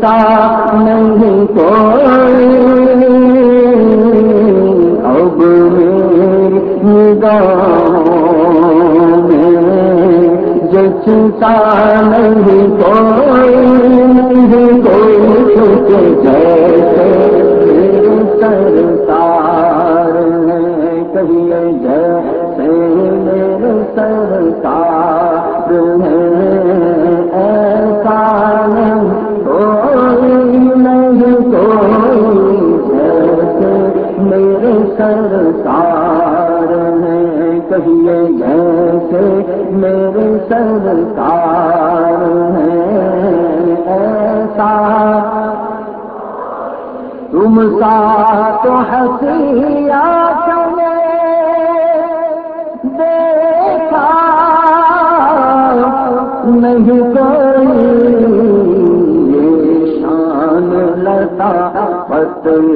سا نہیں کوئی۔ اب میری نگاہوں میں جچتا نہیں کوئی نہیں کوئی چھوٹ جیسے سرکار کہیے جیسے سرکار ہے جیسے میرے سرکار ہے ایسا تم سا تو ہنسیا چلے دیکھا نہیں کوئی شان لتا پتل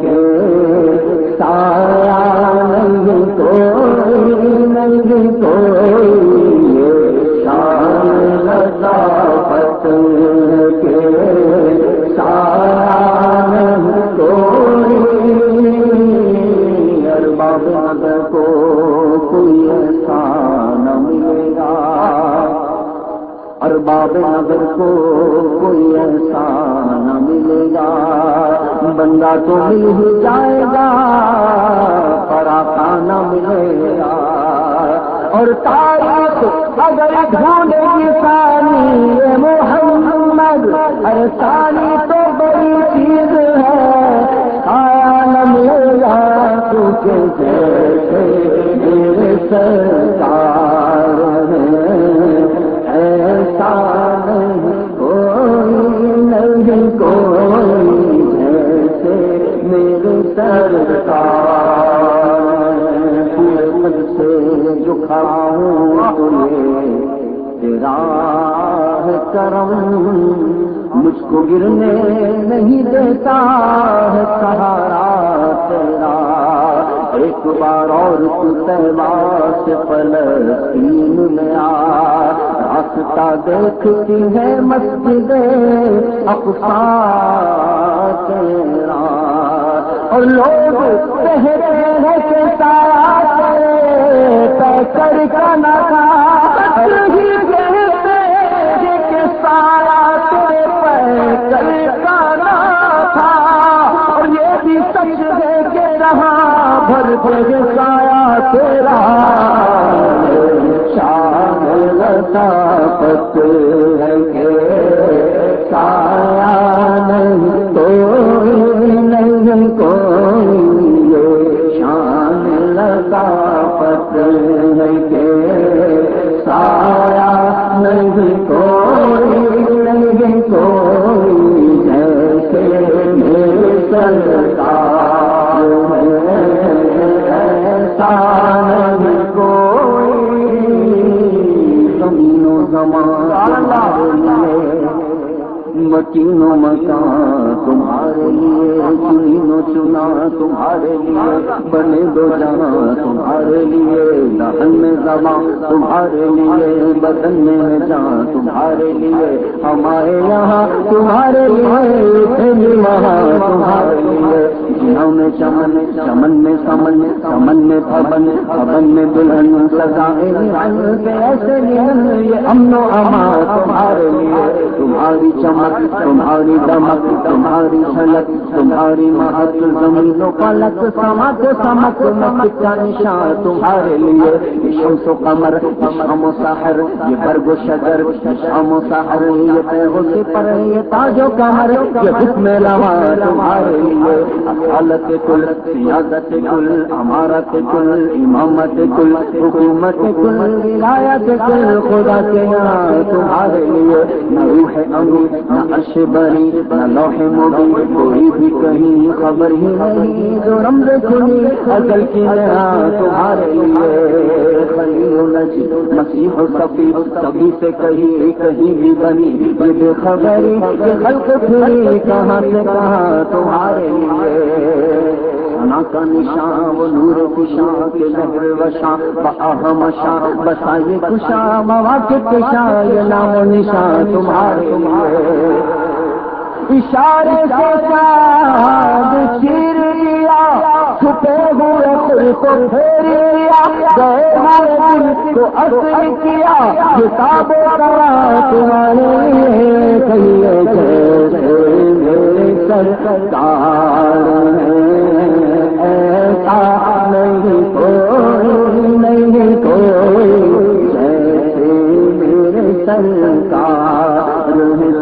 کے سایہ نہیں کوئی نہیں کوئی شان کے سایہ کوئی ارباب کو کوئی ایسا نہ ملے گا ارباب نگر کو کوئی ایسا نہ ملے گا۔ بندہ تو مل ہی جائے گا پر آقا نہ ملے گا۔ اور تاریخ اگر ڈھونڈے گی سانی محمد، ہر سانی تو بڑی چیز ہے۔ آیا نہ ملے گا، کیونکہ جیسے میرے سرکار کھڑا ہوں تو تیرا ہے کرم مجھ کو گرنے نہیں دیتا ہے سہارا تیرا ایک بار اور تو تیوا سے فلسطین میں آ راستہ دیکھتی ہے مسجد اقصا تیرا اور لوگ کہہ رہے ہیں کہ سارا کر کا نہ سارا تیرے پیکر کا تھا اور یہ بھی سچ ہے کہ رہا بھر بھر سایا تیرا شام لتا پت ہے کہ سایا نہیں، کوئی نہیں، کوئی کوئی نہیں کوئی جیسے مکین و مکان تمہارے لیے چنین و چنا، تمہارے لیے بنے دو جانا، تمہارے لیے دہن میں زبان تمہارے لیے بدن میں جان تمہارے لیے ہمارے یہاں، تمہارے لیے وہاں، تمہارے لیے جنہوں میں چمن چمن میں سمن سمن میں پبن پبن میں دلہن سزائے ایسے یہ امن و امان تمہارے لیے تمہاری چمن تمہاری دمک تمہاری جھلک تمہاری مہت زمین و پلک سمک سمک مک کا نشان تمہارے لیے شمس و قمر شم و سحر یہ برگ و شجر شم و سحر یہ پیغو سے پر یہ تاج و کمر یہ حکم لوا تمہارے لیے حالت کل سیاست کل امارت کل امامت کل حکومت کل ولایت کل خدا کے یہاں تمہارے لیے نہ روح نہ عرش بری نہ لوح مبی کوئی بھی کہیں خبر ہی نہیں جو رمز کھلی ازل کی نیا تمہارے لیے خلیل نجی مسیح صفی سبھی سے کہیں کہیں بھی بنی یہ بے خبری کہ خلق پھری کہاں سے کہاں تمہارے لیے سنا کا نشان وہ نور کشاں کے لہر وشاں بہم شاہ بسائے کشاں مواقع کشاں یہ نام و نشان تمہارے لیے۔ اشارے سے چاند چیر لیا، چھپے ہوئے خود کو پھیر لیا۔ گئے ہوئے دل کو اصل کیا کتاب کرا تمہارے لیے کہیے جیسے سرکار ایسا میرے سرکار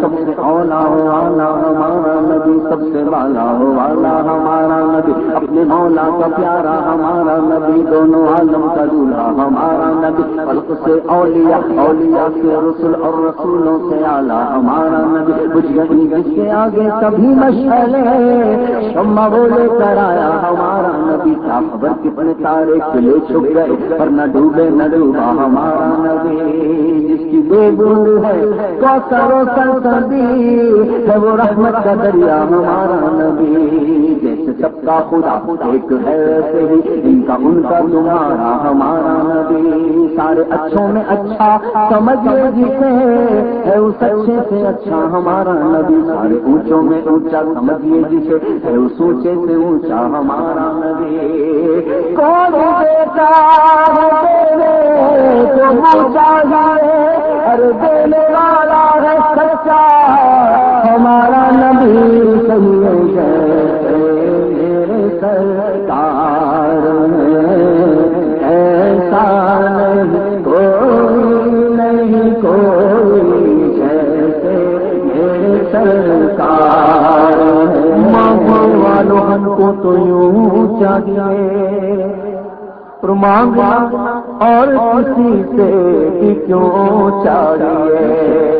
سب سے اولا والا ہمارا نبی سب سے والا ہو والا ہمارا نبی۔ اپنے مولا کا پیارا ہمارا نبی۔ دونوں عالم کا دولہا ہمارا نبی۔ خلق سے اولیاء اولیاء سے رسول اور رسولوں سے آلہ ہمارا نبی۔ کچھ گئی جس کے آگے کبھی مشغلے شما بولے کر آیا ہمارا نبی۔ کیا خبر کتنے تارے کلے چھپ گئے، پر نہ ڈوبے، نہ ڈوبا ہمارا نبی۔ جس کی بے بند ہے کو کرو ہے، وہ رحمت کا دریا ہمارا نبی، جیسے سب کا خدا ایک ہے ان کا ان کا تمہارا ہمارا نبی۔ سارے اچھوں میں اچھا سمجھے جسے جی ہے اس اچھے سے اچھا ہمارا نبی۔ سارے اونچوں میں اونچا سمجھیے جسے جی ہے اس اونچے سے اونچا ہمارا نبی۔ کون بیٹا ارے دینے والا ہے سچا۔ ہمارا نبی صحیح ہے سرکار ایسا نہیں، کوئی نہیں، کوئی جیسے میرے سرکار والوں کو تو یوں چاہیے مانگا اور کسی سے کیوں چاہیے؟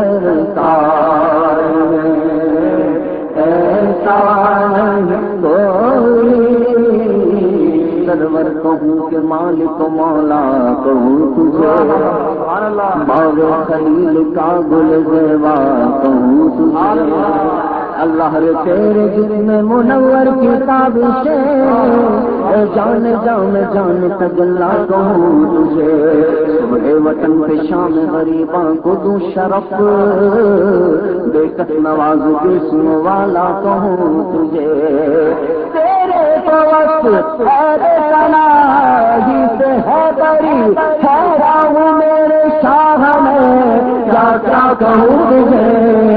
سرکار ایسا کوئی۔ سرور کہوں کہ مالک مولا کہوں تجھے۔ باغ خلیل کا گل زیوا کہوں تجھے۔ اللہ رے تیرے جن منور کتاب سے۔ جان جان جان تجلا کہوں تجھے۔ صبح وطن پہ شام غریباں کو دوں شرف۔ بے کس نواز جسم والا کہوں تجھے۔ تیرے تو وقت ہی سے ہے بڑی ٹھہرا ہوں میرے شاہ میں کیا کیا کہوں تجھے۔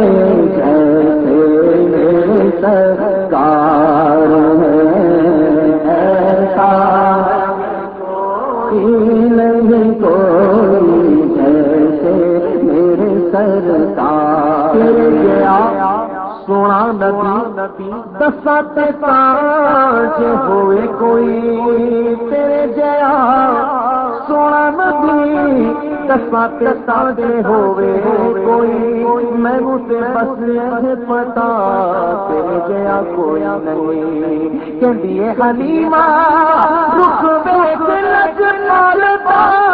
نبی دسات پانچ ہوئے کوئی تیرے جیا سونا نبی دسات تاج ہوئے کوئی میں اسے بس یہ پتا تیرے جیا کوئی نہیں کہ دیے حلیمہ رخ بیچ لگ مالتا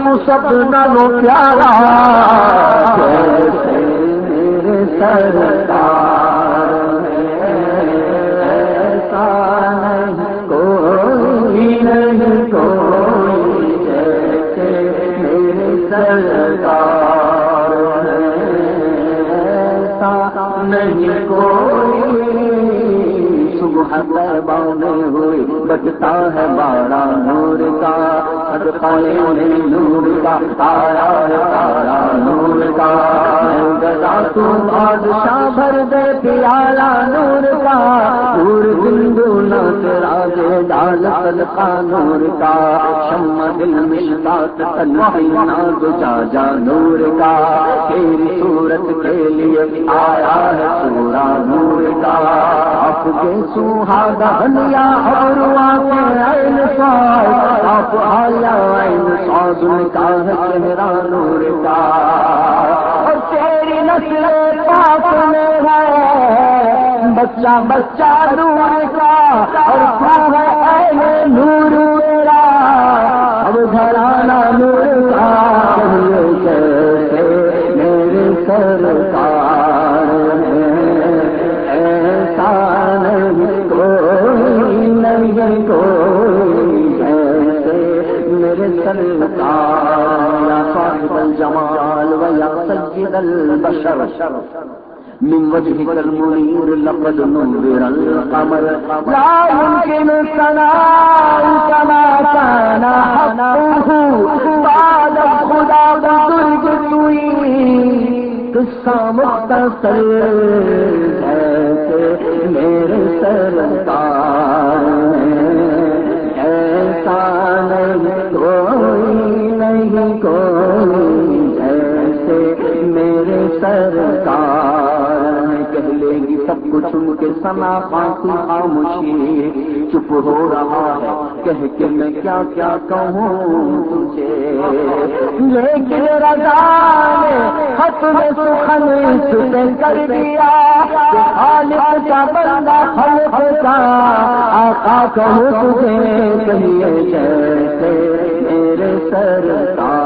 دی سب نالو پیارا سرکار نہیں، کوئی نہیں، کوئی جیسے میرے نہیں، کوئی۔ صبح بانے ہوئی بچتا ہے بارہ نور کا۔ نور کا تارا تارا نور کا بادشاہ بھر دے پیالہ نور کا نور کا شم دل مشتاق ناز جا جا نور کا۔ تیری صورت کے لیے آیا ہے پورا نور کا۔ آپ کے سوہاگا بنیا اور آپ آیا سوزن کا ہے چہرہ نور کا۔ اور تیری نسل پاک میں ہے بچہ بچہ نور کا، اور تو ہے اے نور میرا۔ اب گھرانا نور کا میرے سرکار ایسا نہیں، کوئی نہیں، کوئی ایسے میرے سرکار۔ صاحب الجمال و یا سید البشر۔ من وجهك المنير لقد نور القمر. لا يمكن الثناء كما كان حقه بعد خدا بزرگ سوئی قصہ مختصر ایسے میرے سرکار ایسا نہیں کوئی نہیں کوئی ایسے میرے سرکار سب کچھ ان کے سنا خاصی خاموشی چپ ہو رہا ہے۔ کہہ کے میں کیا کیا کہوں تجھے لیکن رضا نے خط میں سخن کر دیا خالق کا بندہ خلق کا آقا کہوں تجھے کہیے جیسے میرے سرکار